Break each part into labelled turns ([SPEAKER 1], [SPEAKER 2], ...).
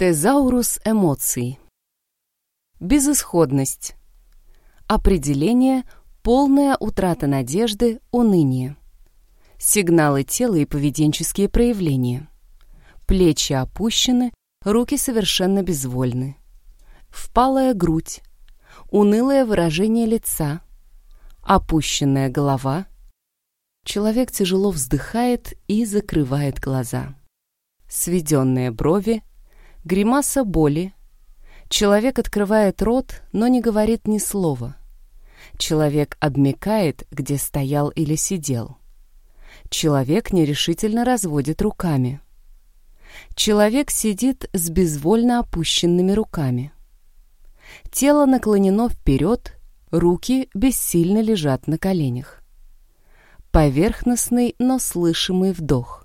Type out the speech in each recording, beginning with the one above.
[SPEAKER 1] Тезаурус эмоций. Безысходность. Определение – полная утрата надежды, уныние. Сигналы тела и поведенческие проявления. Плечи опущены, руки совершенно безвольны. Впалая грудь. Унылое выражение лица. Опущенная голова. Человек тяжело вздыхает и закрывает глаза. Сведенные брови – Гримаса боли. Человек открывает рот, но не говорит ни слова. Человек обмекает, где стоял или сидел. Человек нерешительно разводит руками. Человек сидит с безвольно опущенными руками. Тело наклонено вперед, руки бессильно лежат на коленях. Поверхностный, но слышимый вдох.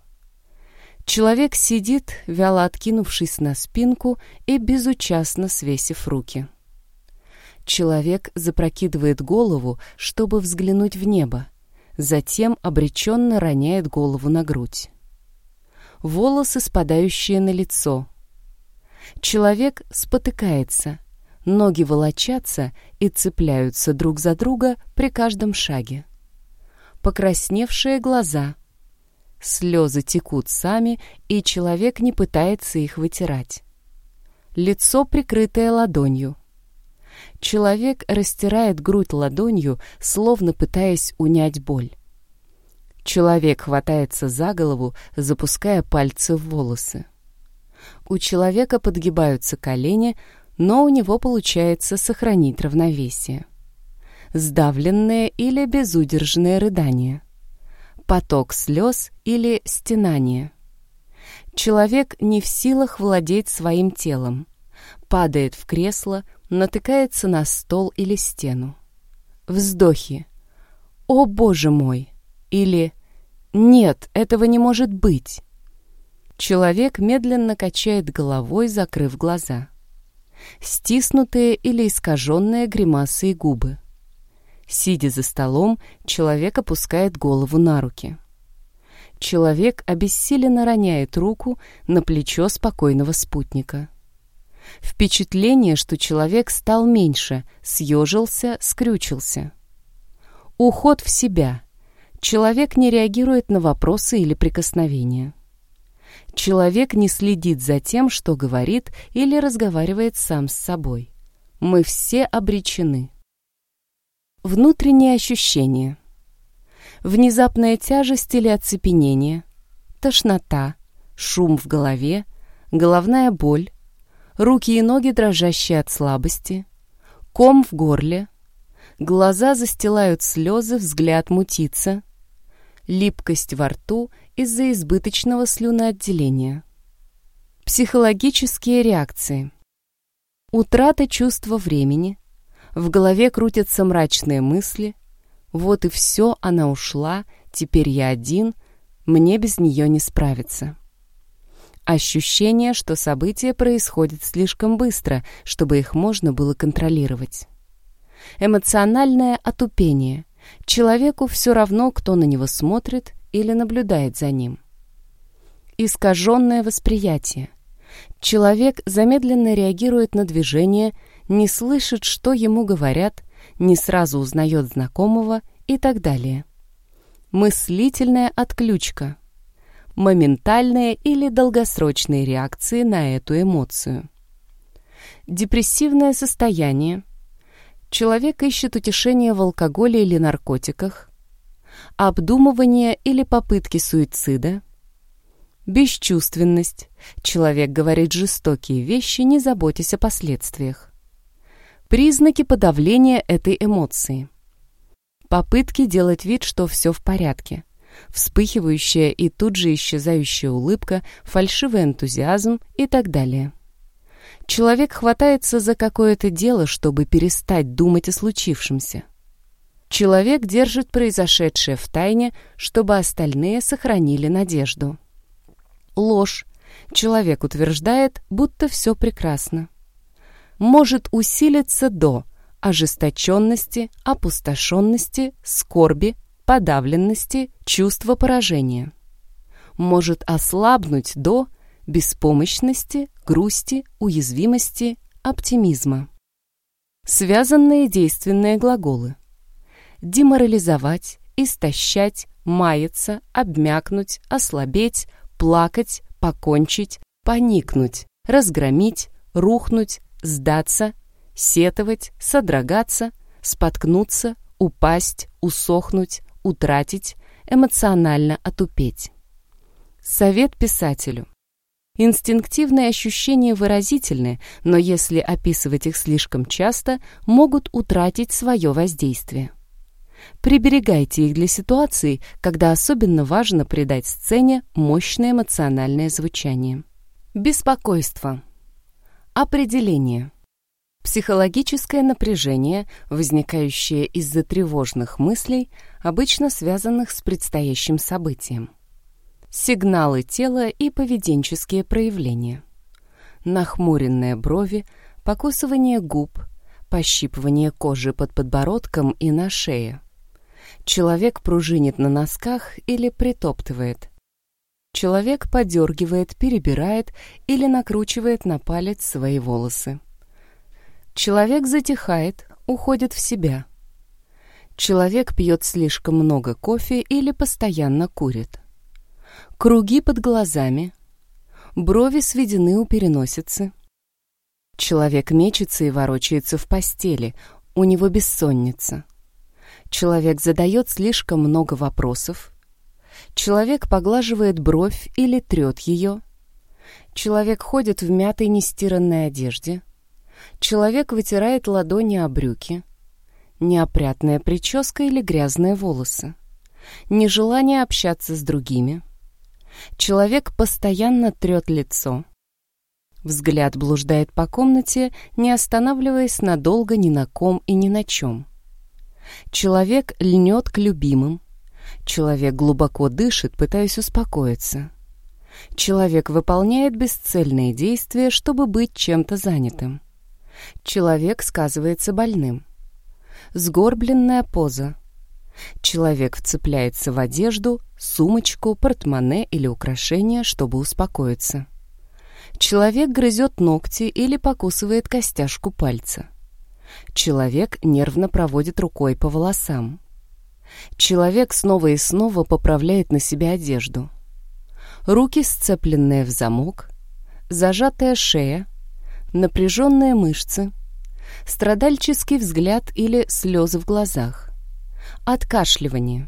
[SPEAKER 1] Человек сидит, вяло откинувшись на спинку и безучастно свесив руки. Человек запрокидывает голову, чтобы взглянуть в небо, затем обреченно роняет голову на грудь. Волосы, спадающие на лицо. Человек спотыкается, ноги волочатся и цепляются друг за друга при каждом шаге. Покрасневшие глаза — Слезы текут сами, и человек не пытается их вытирать. Лицо, прикрытое ладонью. Человек растирает грудь ладонью, словно пытаясь унять боль. Человек хватается за голову, запуская пальцы в волосы. У человека подгибаются колени, но у него получается сохранить равновесие. Сдавленное или безудержное рыдание поток слез или стенание. Человек не в силах владеть своим телом. Падает в кресло, натыкается на стол или стену. Вздохи. «О, Боже мой!» или «Нет, этого не может быть!» Человек медленно качает головой, закрыв глаза. Стиснутые или искаженные гримасы и губы. Сидя за столом, человек опускает голову на руки. Человек обессиленно роняет руку на плечо спокойного спутника. Впечатление, что человек стал меньше, съежился, скрючился. Уход в себя. Человек не реагирует на вопросы или прикосновения. Человек не следит за тем, что говорит или разговаривает сам с собой. Мы все обречены. Внутренние ощущения. Внезапная тяжесть или оцепенение, тошнота, шум в голове, головная боль, руки и ноги дрожащие от слабости, ком в горле, глаза застилают слезы, взгляд мутится, липкость во рту из-за избыточного слюноотделения. Психологические реакции. Утрата чувства времени – в голове крутятся мрачные мысли. Вот и все, она ушла, теперь я один, мне без нее не справиться. Ощущение, что события происходят слишком быстро, чтобы их можно было контролировать. Эмоциональное отупение. Человеку все равно, кто на него смотрит или наблюдает за ним. Искаженное восприятие. Человек замедленно реагирует на движение не слышит, что ему говорят, не сразу узнает знакомого и так далее. Мыслительная отключка. Моментальные или долгосрочные реакции на эту эмоцию. Депрессивное состояние. Человек ищет утешение в алкоголе или наркотиках. Обдумывание или попытки суицида. Бесчувственность. Человек говорит жестокие вещи, не заботясь о последствиях. Признаки подавления этой эмоции. Попытки делать вид, что все в порядке. Вспыхивающая и тут же исчезающая улыбка, фальшивый энтузиазм и так далее. Человек хватается за какое-то дело, чтобы перестать думать о случившемся. Человек держит произошедшее в тайне, чтобы остальные сохранили надежду. Ложь. Человек утверждает, будто все прекрасно может усилиться до ожесточенности, опустошенности, скорби, подавленности, чувства поражения. Может ослабнуть до беспомощности, грусти, уязвимости, оптимизма. Связанные действенные глаголы. Деморализовать, истощать, маяться, обмякнуть, ослабеть, плакать, покончить, поникнуть, разгромить, рухнуть, сдаться, сетовать, содрогаться, споткнуться, упасть, усохнуть, утратить, эмоционально отупеть. Совет писателю. Инстинктивные ощущения выразительны, но если описывать их слишком часто, могут утратить свое воздействие. Приберегайте их для ситуаций, когда особенно важно придать сцене мощное эмоциональное звучание. Беспокойство. Определение. Психологическое напряжение, возникающее из-за тревожных мыслей, обычно связанных с предстоящим событием. Сигналы тела и поведенческие проявления. Нахмуренные брови, покусывание губ, пощипывание кожи под подбородком и на шее. Человек пружинит на носках или притоптывает. Человек подергивает, перебирает или накручивает на палец свои волосы. Человек затихает, уходит в себя. Человек пьет слишком много кофе или постоянно курит. Круги под глазами. Брови сведены у переносицы. Человек мечется и ворочается в постели, у него бессонница. Человек задает слишком много вопросов. Человек поглаживает бровь или трет ее. Человек ходит в мятой нестиранной одежде. Человек вытирает ладони о брюки. Неопрятная прическа или грязные волосы. Нежелание общаться с другими. Человек постоянно трет лицо. Взгляд блуждает по комнате, не останавливаясь надолго ни на ком и ни на чем. Человек льнет к любимым. Человек глубоко дышит, пытаясь успокоиться. Человек выполняет бесцельные действия, чтобы быть чем-то занятым. Человек сказывается больным. Сгорбленная поза. Человек вцепляется в одежду, сумочку, портмоне или украшение, чтобы успокоиться. Человек грызет ногти или покусывает костяшку пальца. Человек нервно проводит рукой по волосам. Человек снова и снова поправляет на себя одежду. Руки сцепленные в замок, зажатая шея, напряженные мышцы, страдальческий взгляд или слезы в глазах, откашливание.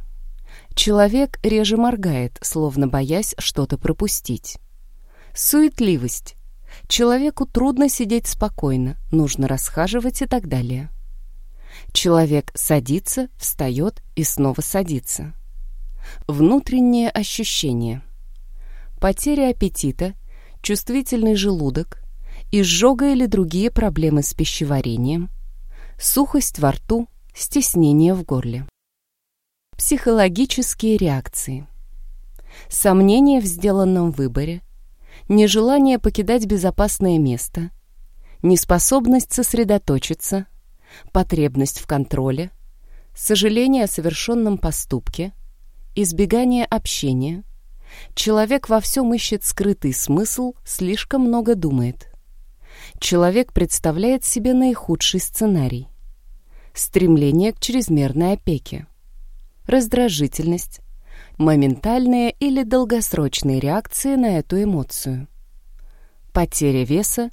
[SPEAKER 1] Человек реже моргает, словно боясь что-то пропустить. Суетливость. Человеку трудно сидеть спокойно, нужно расхаживать и так далее. Человек садится, встает и снова садится. Внутренние ощущения. Потеря аппетита, чувствительный желудок, изжога или другие проблемы с пищеварением, сухость во рту, стеснение в горле. Психологические реакции. Сомнения в сделанном выборе, нежелание покидать безопасное место, неспособность сосредоточиться, потребность в контроле, сожаление о совершенном поступке, избегание общения. Человек во всем ищет скрытый смысл, слишком много думает. Человек представляет себе наихудший сценарий. Стремление к чрезмерной опеке. Раздражительность, моментальные или долгосрочные реакции на эту эмоцию. Потеря веса,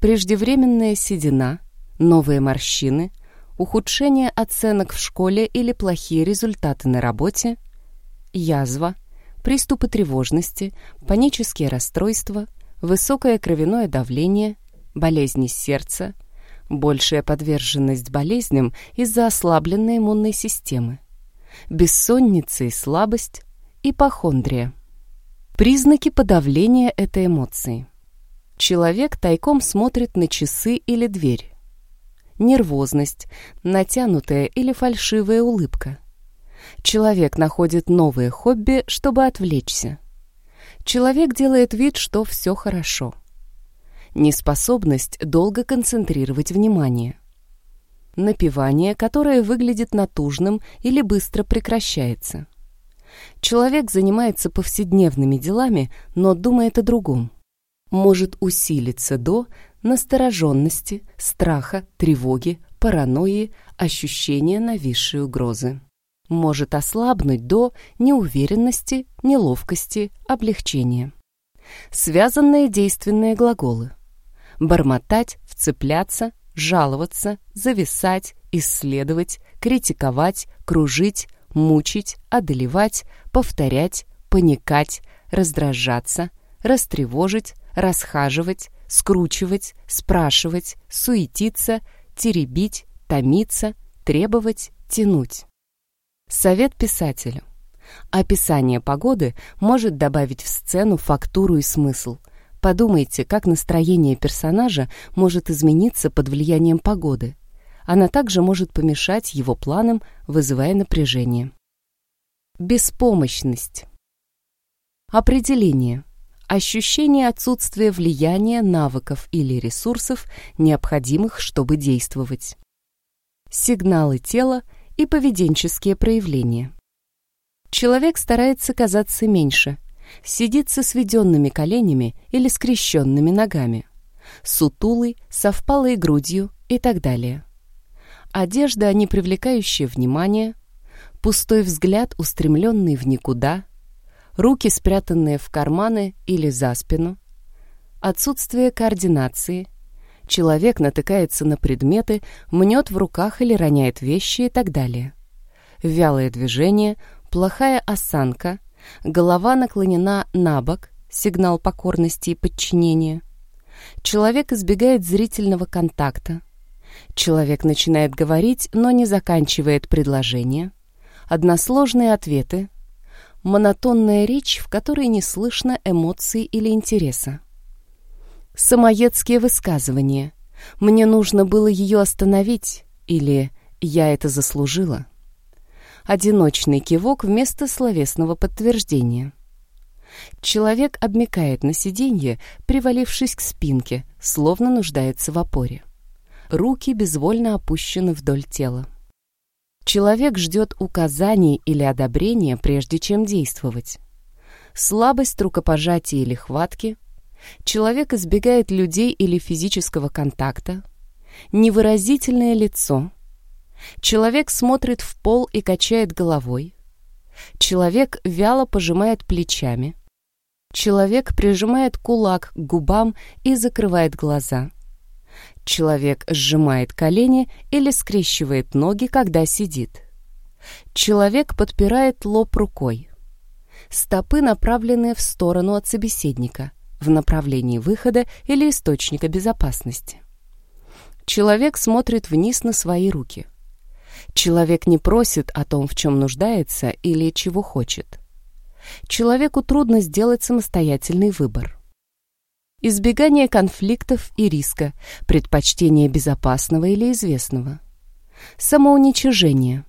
[SPEAKER 1] преждевременная седина, новые морщины, ухудшение оценок в школе или плохие результаты на работе, язва, приступы тревожности, панические расстройства, высокое кровяное давление, болезни сердца, большая подверженность болезням из-за ослабленной иммунной системы бессонница и слабость, ипохондрия. Признаки подавления этой эмоции. Человек тайком смотрит на часы или дверь. Нервозность, натянутая или фальшивая улыбка. Человек находит новые хобби, чтобы отвлечься. Человек делает вид, что все хорошо. Неспособность долго концентрировать внимание напевание, которое выглядит натужным или быстро прекращается. Человек занимается повседневными делами, но думает о другом. может усилиться до настороженности, страха, тревоги, паранойи, ощущения нависшей угрозы. Может ослабнуть до неуверенности, неловкости, облегчения. Связанные действенные глаголы. Бормотать, вцепляться, жаловаться, зависать, исследовать, критиковать, кружить, мучить, одолевать, повторять, паникать, раздражаться, растревожить, расхаживать, скручивать, спрашивать, суетиться, теребить, томиться, требовать, тянуть. Совет писателю. Описание погоды может добавить в сцену фактуру и смысл. Подумайте, как настроение персонажа может измениться под влиянием погоды. Она также может помешать его планам, вызывая напряжение. Беспомощность. Определение. Ощущение отсутствия влияния, навыков или ресурсов, необходимых, чтобы действовать. Сигналы тела и поведенческие проявления. Человек старается казаться меньше, сидит со сведенными коленями или скрещенными ногами, сутулый, со впалой грудью и так далее. Одежда, не привлекающая внимания, пустой взгляд, устремленный в никуда, руки, спрятанные в карманы или за спину, отсутствие координации, человек натыкается на предметы, мнет в руках или роняет вещи и так далее. Вялое движение, плохая осанка, голова наклонена на бок, сигнал покорности и подчинения. Человек избегает зрительного контакта. Человек начинает говорить, но не заканчивает предложение односложные ответы, монотонная речь, в которой не слышно эмоций или интереса. Самоедские высказывания «мне нужно было ее остановить» или «я это заслужила». Одиночный кивок вместо словесного подтверждения. Человек обмекает на сиденье, привалившись к спинке, словно нуждается в опоре. Руки безвольно опущены вдоль тела. Человек ждет указаний или одобрения, прежде чем действовать. Слабость рукопожатия или хватки. Человек избегает людей или физического контакта. Невыразительное лицо. Человек смотрит в пол и качает головой. Человек вяло пожимает плечами. Человек прижимает кулак к губам и закрывает глаза. Человек сжимает колени или скрещивает ноги, когда сидит. Человек подпирает лоб рукой. Стопы направлены в сторону от собеседника, в направлении выхода или источника безопасности. Человек смотрит вниз на свои руки. Человек не просит о том, в чем нуждается или чего хочет. Человеку трудно сделать самостоятельный выбор избегание конфликтов и риска, предпочтение безопасного или известного. Самоуничижение.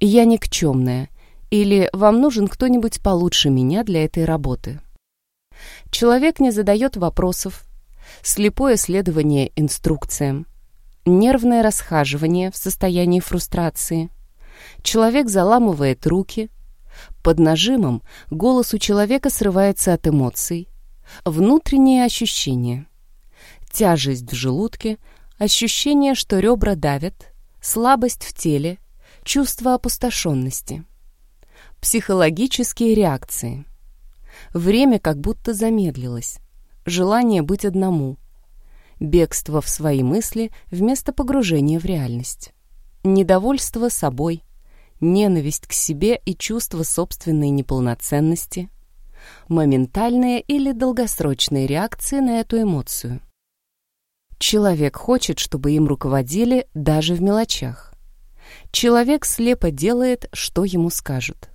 [SPEAKER 1] Я никчемная. Или вам нужен кто-нибудь получше меня для этой работы. Человек не задает вопросов. Слепое следование инструкциям. Нервное расхаживание в состоянии фрустрации. Человек заламывает руки. Под нажимом голос у человека срывается от эмоций. Внутренние ощущения. Тяжесть в желудке, ощущение, что ребра давят, слабость в теле, чувство опустошенности. Психологические реакции. Время как будто замедлилось. Желание быть одному. Бегство в свои мысли вместо погружения в реальность. Недовольство собой. Ненависть к себе и чувство собственной неполноценности – моментальные или долгосрочные реакции на эту эмоцию. Человек хочет, чтобы им руководили даже в мелочах. Человек слепо делает, что ему скажут.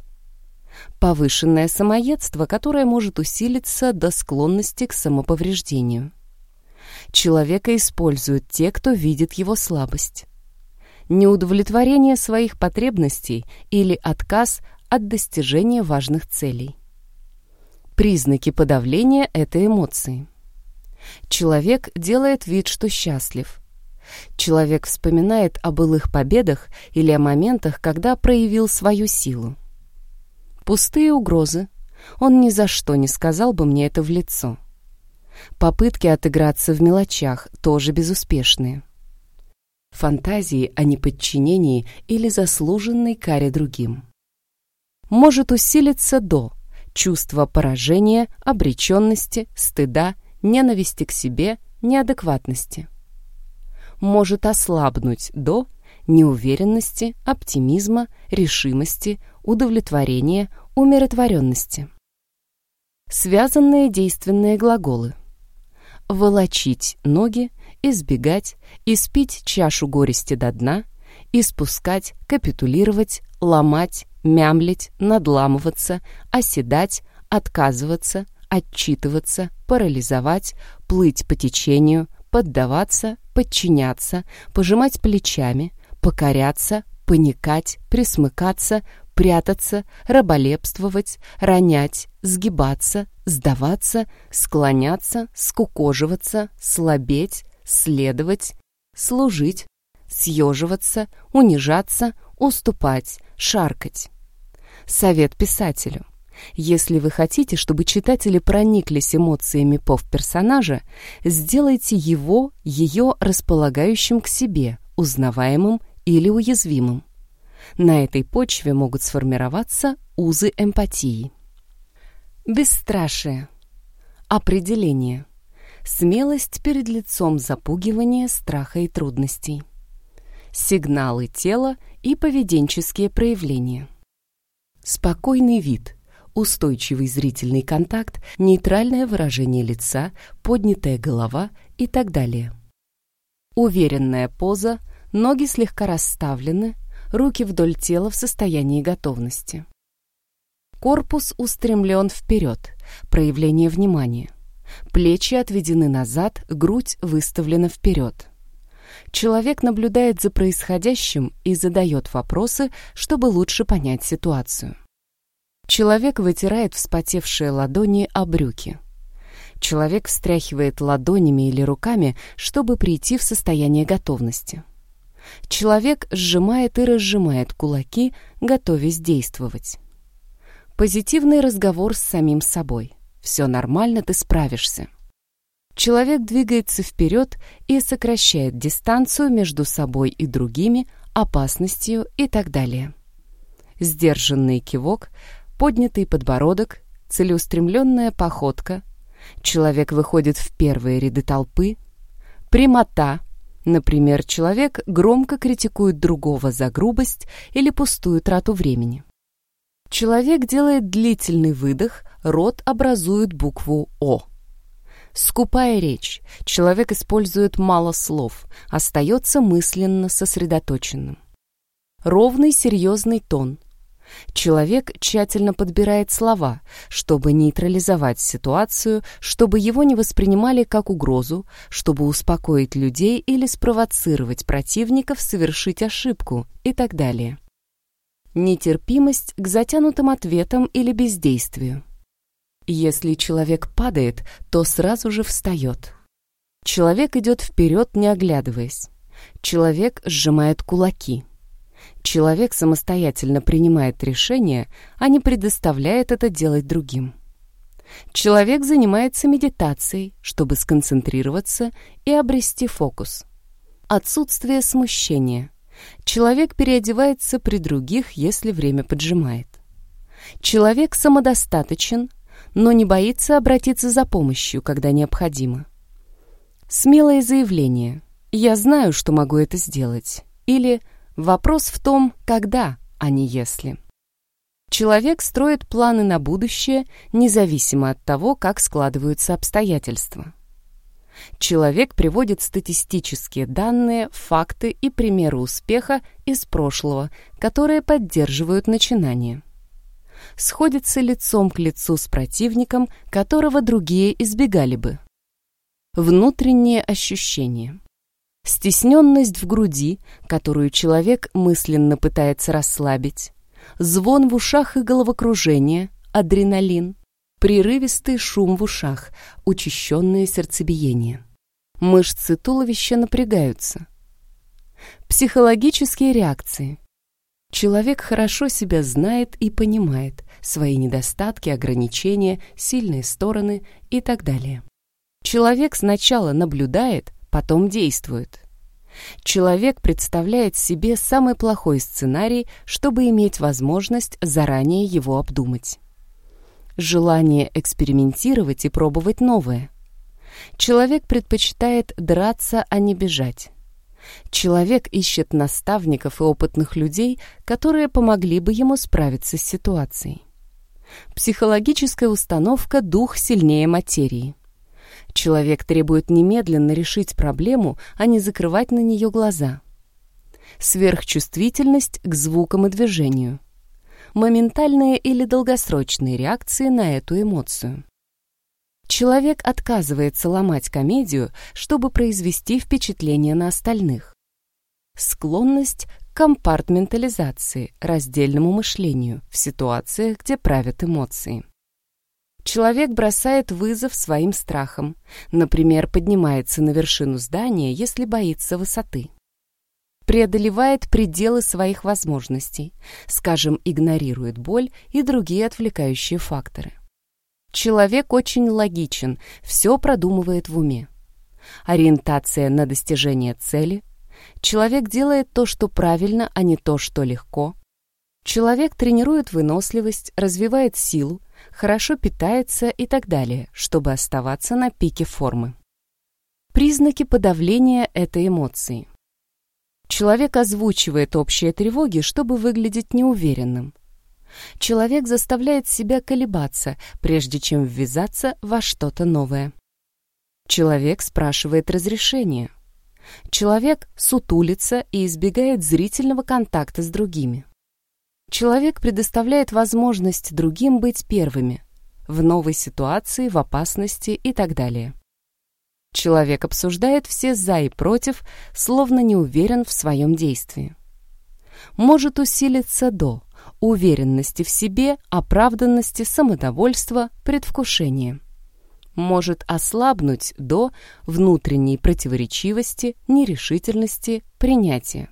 [SPEAKER 1] Повышенное самоедство, которое может усилиться до склонности к самоповреждению. Человека используют те, кто видит его слабость. Неудовлетворение своих потребностей или отказ от достижения важных целей. Признаки подавления этой эмоции. Человек делает вид, что счастлив. Человек вспоминает о былых победах или о моментах, когда проявил свою силу. Пустые угрозы. Он ни за что не сказал бы мне это в лицо. Попытки отыграться в мелочах тоже безуспешные. Фантазии о неподчинении или заслуженной каре другим. Может усилиться до чувства поражения, обреченности, стыда, ненависти к себе, неадекватности. Может ослабнуть до неуверенности, оптимизма, решимости, удовлетворения, умиротворенности. Связанные действенные глаголы. Волочить ноги, избегать, испить чашу горести до дна, испускать, капитулировать, ломать, мямлить, надламываться, оседать, отказываться, отчитываться, парализовать, плыть по течению, поддаваться, подчиняться, пожимать плечами, покоряться, паникать, присмыкаться, прятаться, раболепствовать, ронять, сгибаться, сдаваться, склоняться, скукоживаться, слабеть, следовать, служить, съеживаться, унижаться, уступать, шаркать. Совет писателю. Если вы хотите, чтобы читатели прониклись эмоциями пов-персонажа, сделайте его, ее располагающим к себе, узнаваемым или уязвимым. На этой почве могут сформироваться узы эмпатии. Бесстрашие. Определение. Смелость перед лицом запугивания, страха и трудностей. Сигналы тела и поведенческие проявления. Спокойный вид, устойчивый зрительный контакт, нейтральное выражение лица, поднятая голова и так далее. Уверенная поза, ноги слегка расставлены, руки вдоль тела в состоянии готовности. Корпус устремлен вперед, проявление внимания. Плечи отведены назад, грудь выставлена вперед. Человек наблюдает за происходящим и задает вопросы, чтобы лучше понять ситуацию. Человек вытирает вспотевшие ладони о брюки. Человек встряхивает ладонями или руками, чтобы прийти в состояние готовности. Человек сжимает и разжимает кулаки, готовясь действовать. Позитивный разговор с самим собой. «Все нормально, ты справишься». Человек двигается вперед и сокращает дистанцию между собой и другими, опасностью и так далее. Сдержанный кивок, поднятый подбородок, целеустремленная походка. Человек выходит в первые ряды толпы. Прямота, Например, человек громко критикует другого за грубость или пустую трату времени. Человек делает длительный выдох, рот образует букву «О». Скупая речь. Человек использует мало слов, остается мысленно сосредоточенным. Ровный серьезный тон. Человек тщательно подбирает слова, чтобы нейтрализовать ситуацию, чтобы его не воспринимали как угрозу, чтобы успокоить людей или спровоцировать противников совершить ошибку и так далее. Нетерпимость к затянутым ответам или бездействию. Если человек падает, то сразу же встает. Человек идет вперед, не оглядываясь. Человек сжимает кулаки. Человек самостоятельно принимает решение, а не предоставляет это делать другим. Человек занимается медитацией, чтобы сконцентрироваться и обрести фокус. Отсутствие смущения. Человек переодевается при других, если время поджимает. Человек самодостаточен, но не боится обратиться за помощью, когда необходимо. Смелое заявление «Я знаю, что могу это сделать» или Вопрос в том, когда, а не если. Человек строит планы на будущее, независимо от того, как складываются обстоятельства. Человек приводит статистические данные, факты и примеры успеха из прошлого, которые поддерживают начинание. Сходится лицом к лицу с противником, которого другие избегали бы. Внутренние ощущения стесненность в груди, которую человек мысленно пытается расслабить, звон в ушах и головокружение, адреналин, прерывистый шум в ушах, учащенное сердцебиение. Мышцы туловища напрягаются. Психологические реакции. Человек хорошо себя знает и понимает свои недостатки, ограничения, сильные стороны и так далее. Человек сначала наблюдает, потом действует. Человек представляет себе самый плохой сценарий, чтобы иметь возможность заранее его обдумать. Желание экспериментировать и пробовать новое. Человек предпочитает драться, а не бежать. Человек ищет наставников и опытных людей, которые помогли бы ему справиться с ситуацией. Психологическая установка «дух сильнее материи». Человек требует немедленно решить проблему, а не закрывать на нее глаза. Сверхчувствительность к звукам и движению. Моментальные или долгосрочные реакции на эту эмоцию. Человек отказывается ломать комедию, чтобы произвести впечатление на остальных. Склонность к компартментализации, раздельному мышлению в ситуациях, где правят эмоции. Человек бросает вызов своим страхам, например, поднимается на вершину здания, если боится высоты. Преодолевает пределы своих возможностей, скажем, игнорирует боль и другие отвлекающие факторы. Человек очень логичен, все продумывает в уме. Ориентация на достижение цели. Человек делает то, что правильно, а не то, что легко. Человек тренирует выносливость, развивает силу, хорошо питается и так далее, чтобы оставаться на пике формы. Признаки подавления этой эмоции. Человек озвучивает общие тревоги, чтобы выглядеть неуверенным. Человек заставляет себя колебаться, прежде чем ввязаться во что-то новое. Человек спрашивает разрешения. Человек сутулится и избегает зрительного контакта с другими. Человек предоставляет возможность другим быть первыми в новой ситуации, в опасности и так далее. Человек обсуждает все «за» и «против», словно не уверен в своем действии. Может усилиться до уверенности в себе, оправданности, самодовольства, предвкушения. Может ослабнуть до внутренней противоречивости, нерешительности, принятия.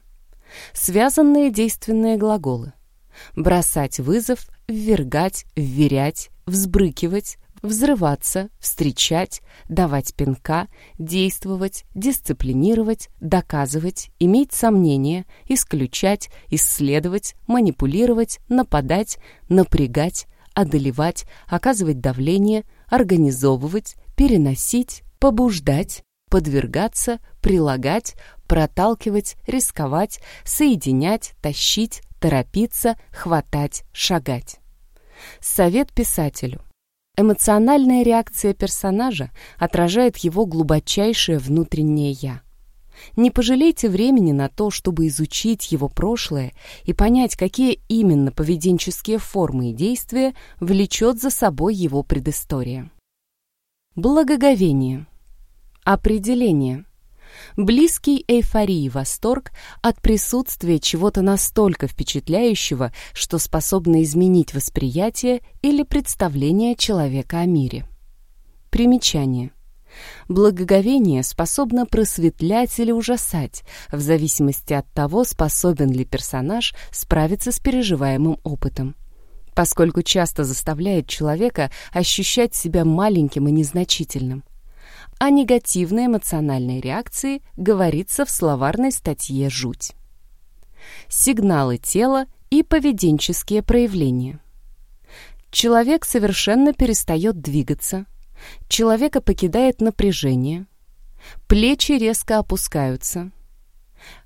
[SPEAKER 1] Связанные действенные глаголы – бросать вызов, ввергать, вверять, взбрыкивать, взрываться, встречать, давать пинка, действовать, дисциплинировать, доказывать, иметь сомнения, исключать, исследовать, манипулировать, нападать, напрягать, одолевать, оказывать давление, организовывать, переносить, побуждать, подвергаться, прилагать, проталкивать, рисковать, соединять, тащить, торопиться, хватать, шагать. Совет писателю. Эмоциональная реакция персонажа отражает его глубочайшее внутреннее «я». Не пожалейте времени на то, чтобы изучить его прошлое и понять, какие именно поведенческие формы и действия влечет за собой его предыстория. Благоговение. Определение близкий эйфории восторг от присутствия чего-то настолько впечатляющего, что способно изменить восприятие или представление человека о мире. Примечание. Благоговение способно просветлять или ужасать, в зависимости от того, способен ли персонаж справиться с переживаемым опытом поскольку часто заставляет человека ощущать себя маленьким и незначительным. О негативной эмоциональной реакции говорится в словарной статье «Жуть». Сигналы тела и поведенческие проявления. Человек совершенно перестает двигаться. Человека покидает напряжение. Плечи резко опускаются.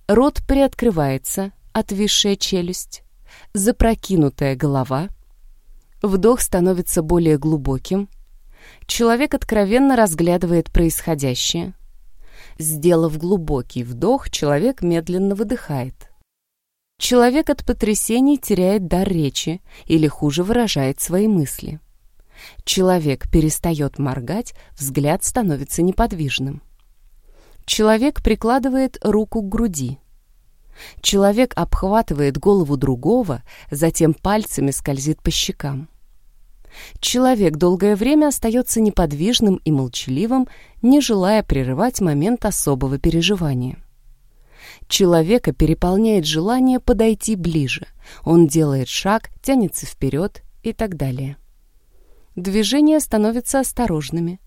[SPEAKER 1] Рот приоткрывается, отвисшая челюсть. Запрокинутая голова. Вдох становится более глубоким. Человек откровенно разглядывает происходящее. Сделав глубокий вдох, человек медленно выдыхает. Человек от потрясений теряет дар речи или хуже выражает свои мысли. Человек перестает моргать, взгляд становится неподвижным. Человек прикладывает руку к груди. Человек обхватывает голову другого, затем пальцами скользит по щекам. Человек долгое время остается неподвижным и молчаливым, не желая прерывать момент особого переживания. Человека переполняет желание подойти ближе. Он делает шаг, тянется вперед и так далее. Движения становятся осторожными.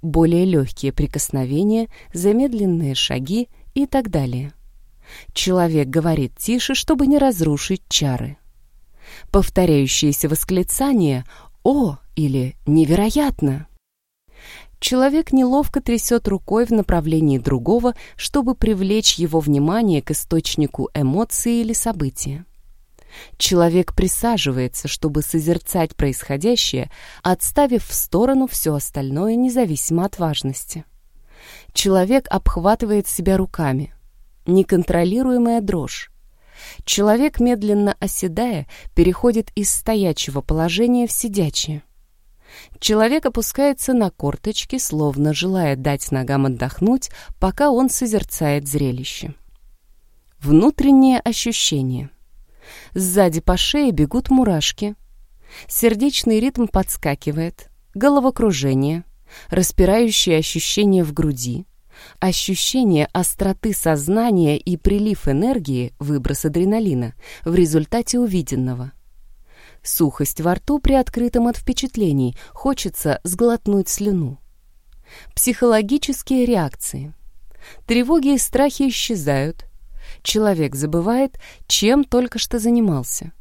[SPEAKER 1] более легкие прикосновения, замедленные шаги и так далее. Человек говорит тише, чтобы не разрушить чары. Повторяющиеся восклицания «О!» или «Невероятно!» Человек неловко трясет рукой в направлении другого, чтобы привлечь его внимание к источнику эмоции или события. Человек присаживается, чтобы созерцать происходящее, отставив в сторону все остальное независимо от важности. Человек обхватывает себя руками. Неконтролируемая дрожь. Человек, медленно оседая, переходит из стоячего положения в сидячее. Человек опускается на корточки, словно желая дать ногам отдохнуть, пока он созерцает зрелище. Внутреннее ощущение. Сзади по шее бегут мурашки. Сердечный ритм подскакивает. Головокружение. Распирающее ощущение в груди. Ощущение остроты сознания и прилив энергии, выброс адреналина, в результате увиденного – Сухость во рту при открытом от впечатлений, хочется сглотнуть слюну. Психологические реакции. Тревоги и страхи исчезают. Человек забывает, чем только что занимался.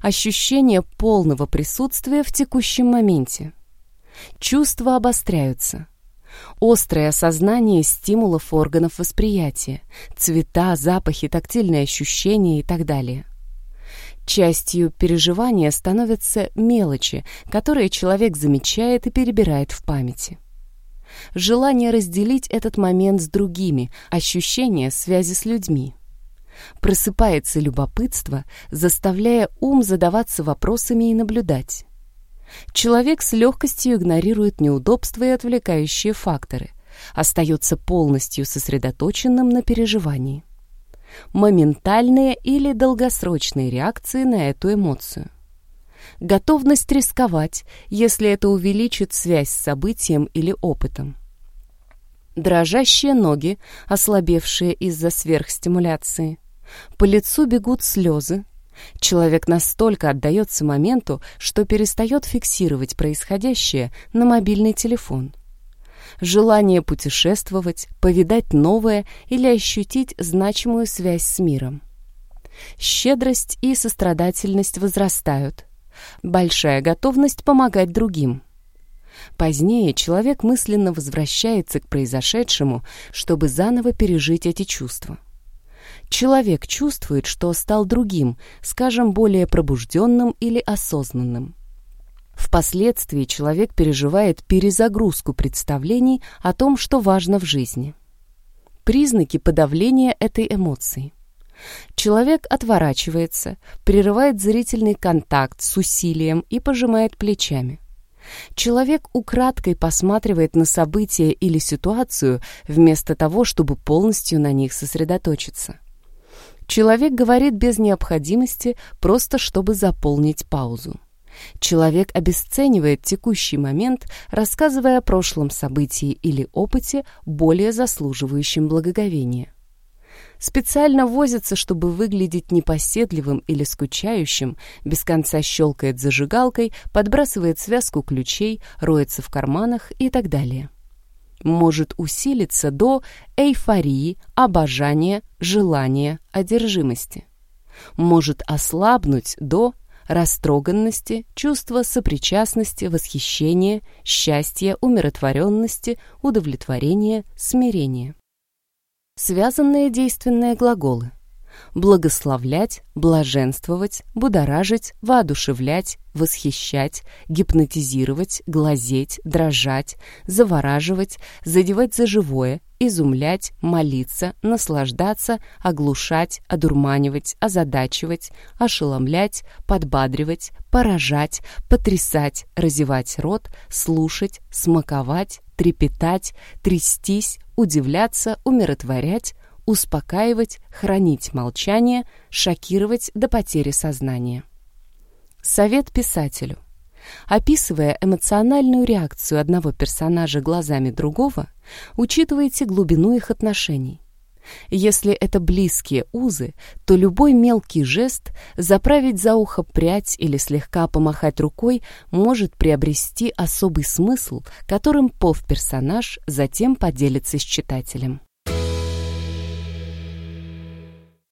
[SPEAKER 1] Ощущение полного присутствия в текущем моменте. Чувства обостряются. Острое осознание стимулов органов восприятия, цвета, запахи, тактильные ощущения и так далее – Частью переживания становятся мелочи, которые человек замечает и перебирает в памяти. Желание разделить этот момент с другими, ощущение связи с людьми. Просыпается любопытство, заставляя ум задаваться вопросами и наблюдать. Человек с легкостью игнорирует неудобства и отвлекающие факторы, остается полностью сосредоточенным на переживании моментальные или долгосрочные реакции на эту эмоцию. Готовность рисковать, если это увеличит связь с событием или опытом. Дрожащие ноги, ослабевшие из-за сверхстимуляции. По лицу бегут слезы. Человек настолько отдается моменту, что перестает фиксировать происходящее на мобильный телефон желание путешествовать, повидать новое или ощутить значимую связь с миром. Щедрость и сострадательность возрастают. Большая готовность помогать другим. Позднее человек мысленно возвращается к произошедшему, чтобы заново пережить эти чувства. Человек чувствует, что стал другим, скажем, более пробужденным или осознанным. Впоследствии человек переживает перезагрузку представлений о том, что важно в жизни. Признаки подавления этой эмоции. Человек отворачивается, прерывает зрительный контакт с усилием и пожимает плечами. Человек украдкой посматривает на события или ситуацию вместо того, чтобы полностью на них сосредоточиться. Человек говорит без необходимости, просто чтобы заполнить паузу. Человек обесценивает текущий момент, рассказывая о прошлом событии или опыте, более заслуживающем благоговения. Специально возится, чтобы выглядеть непоседливым или скучающим, без конца щелкает зажигалкой, подбрасывает связку ключей, роется в карманах и так далее. Может усилиться до эйфории, обожания, желания, одержимости. Может ослабнуть до растроганности, чувства сопричастности, восхищения, счастья, умиротворенности, удовлетворения, смирения. Связанные действенные глаголы благословлять, блаженствовать, будоражить, воодушевлять, восхищать, гипнотизировать, глазеть, дрожать, завораживать, задевать за живое, изумлять, молиться, наслаждаться, оглушать, одурманивать, озадачивать, ошеломлять, подбадривать, поражать, потрясать, разевать рот, слушать, смаковать, трепетать, трястись, удивляться, умиротворять, успокаивать, хранить молчание, шокировать до потери сознания. Совет писателю. Описывая эмоциональную реакцию одного персонажа глазами другого, учитывайте глубину их отношений. Если это близкие узы, то любой мелкий жест, заправить за ухо прядь или слегка помахать рукой, может приобрести особый смысл, которым пов-персонаж затем поделится с читателем.